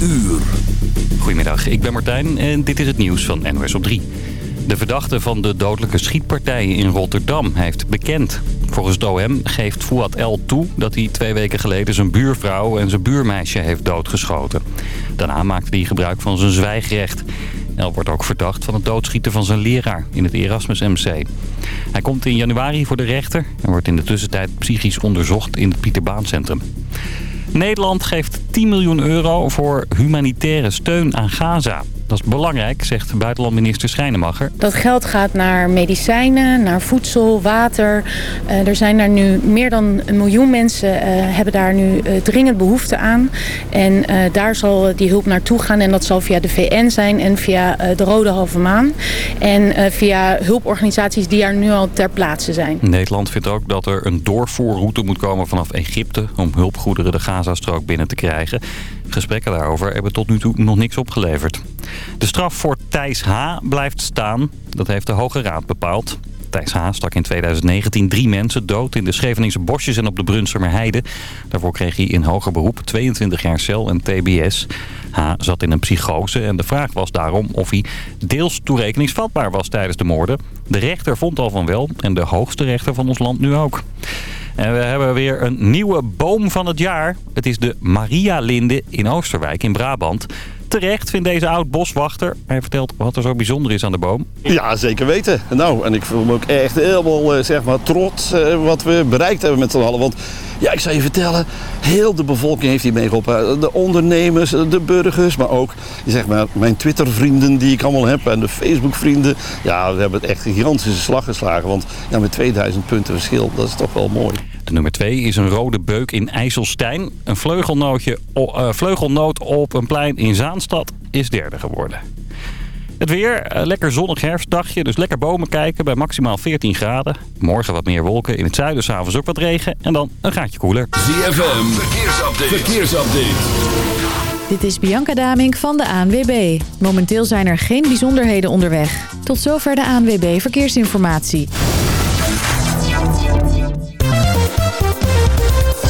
uur. Goedemiddag, ik ben Martijn en dit is het nieuws van NOS op 3. De verdachte van de dodelijke schietpartijen in Rotterdam heeft bekend. Volgens het OM geeft Fouad L. toe dat hij twee weken geleden zijn buurvrouw en zijn buurmeisje heeft doodgeschoten. Daarna maakte hij gebruik van zijn zwijgrecht. El wordt ook verdacht van het doodschieten van zijn leraar in het Erasmus MC. Hij komt in januari voor de rechter en wordt in de tussentijd psychisch onderzocht in het Pieterbaancentrum. Nederland geeft 10 miljoen euro voor humanitaire steun aan Gaza. Dat is belangrijk, zegt buitenlandminister Schrijnemacher. Dat geld gaat naar medicijnen, naar voedsel, water. Uh, er zijn daar nu meer dan een miljoen mensen uh, hebben daar nu uh, dringend behoefte aan. En daar zal die hulp naartoe gaan. En dat zal via de VN zijn en via de Rode Halve Maan. En via hulporganisaties die er nu al ter plaatse zijn. Nederland vindt ook dat er een doorvoerroute moet komen vanaf Egypte... om hulpgoederen de Gazastrook binnen te krijgen. Gesprekken daarover hebben tot nu toe nog niks opgeleverd. De straf voor Thijs H. blijft staan. Dat heeft de Hoge Raad bepaald. Thijs H. stak in 2019 drie mensen dood in de Scheveningse bosjes en op de Brunsumer Heide. Daarvoor kreeg hij in hoger beroep 22 jaar cel en tbs. H. zat in een psychose en de vraag was daarom of hij deels toerekeningsvatbaar was tijdens de moorden. De rechter vond al van wel en de hoogste rechter van ons land nu ook. En we hebben weer een nieuwe boom van het jaar. Het is de Maria-linde in Oosterwijk in Brabant. Terecht vindt deze oud-boswachter. Hij vertelt wat er zo bijzonder is aan de boom. Ja, zeker weten. Nou, en ik voel me ook echt helemaal uh, zeg maar, trots uh, wat we bereikt hebben met z'n allen. Want ja, ik zou je vertellen, heel de bevolking heeft hier meegeholpen. De ondernemers, de burgers, maar ook zeg maar, mijn Twitter-vrienden die ik allemaal heb en de Facebook-vrienden. Ja, we hebben het echt een gigantische slag geslagen. Want ja, met 2000 punten verschil, dat is toch wel mooi. De nummer 2 is een rode beuk in IJsselstein. Een vleugelnootje, uh, vleugelnoot op een plein in Zaanstad is derde geworden. Het weer, uh, lekker zonnig herfstdagje, dus lekker bomen kijken bij maximaal 14 graden. Morgen wat meer wolken, in het zuiden s'avonds ook wat regen en dan een gaatje koeler. ZFM, verkeersupdate. verkeersupdate. Dit is Bianca Damink van de ANWB. Momenteel zijn er geen bijzonderheden onderweg. Tot zover de ANWB Verkeersinformatie.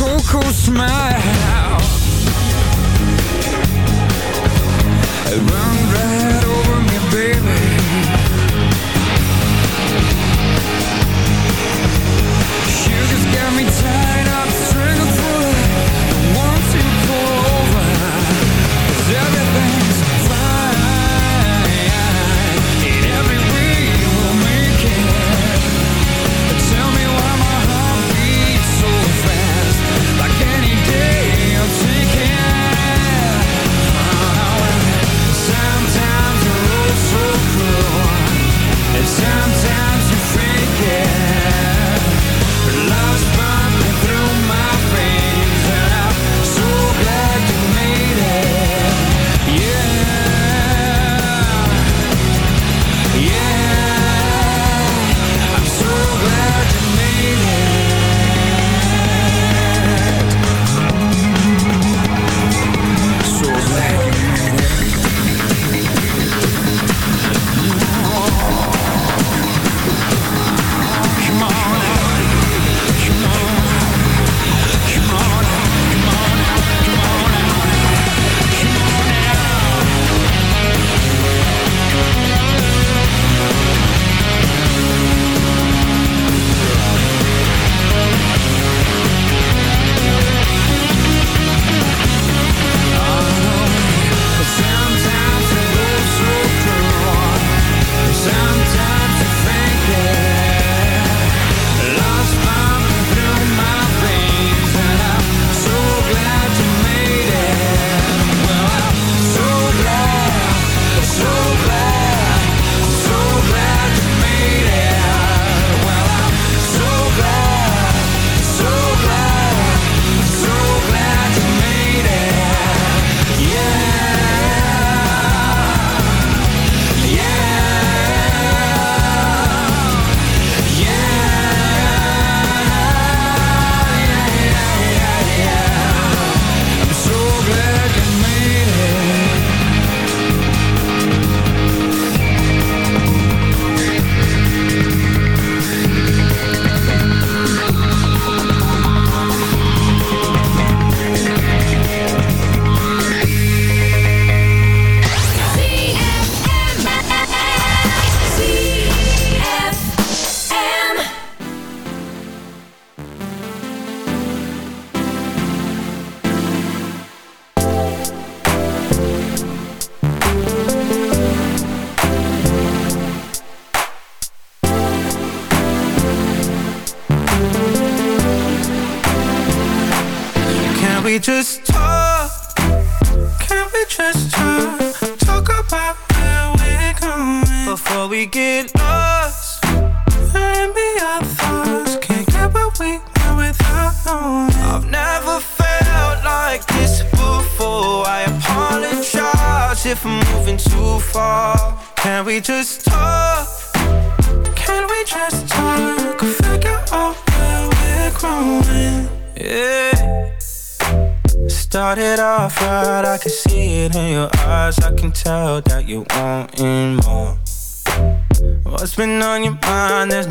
cool, cool smile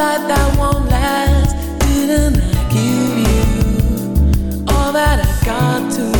life that won't last. Didn't I give you all that I got to?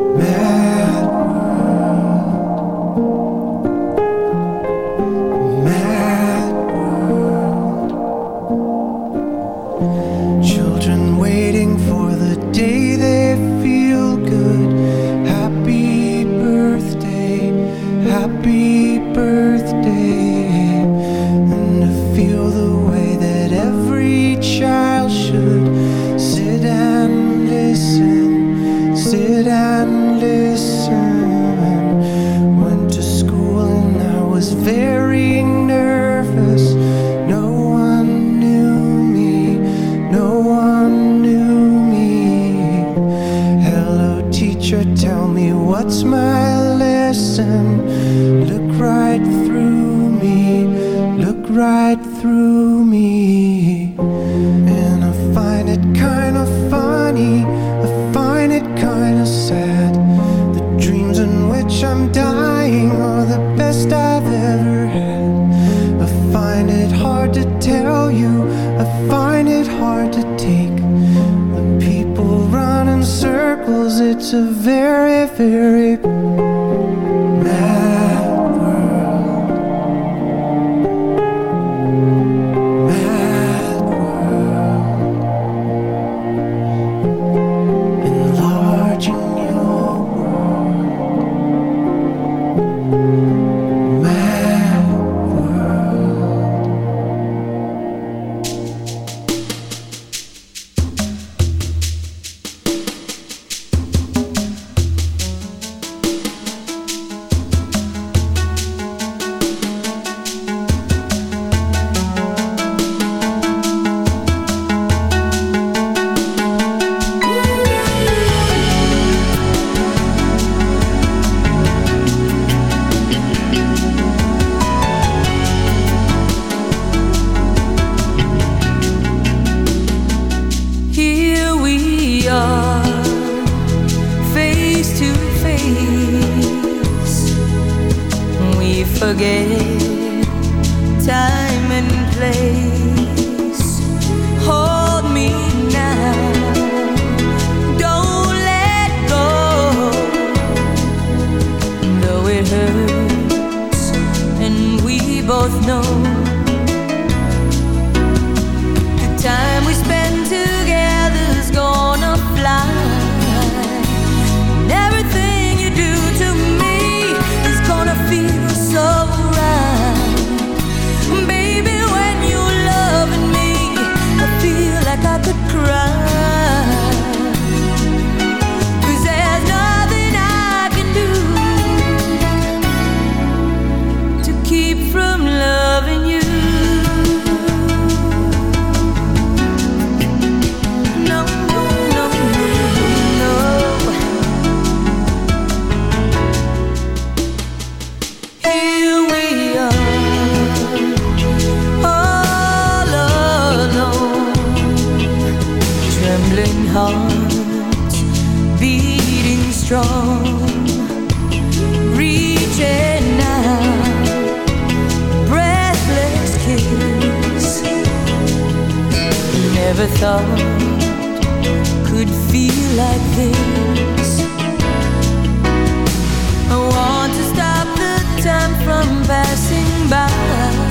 never thought could feel like this. I want to stop the time from passing by.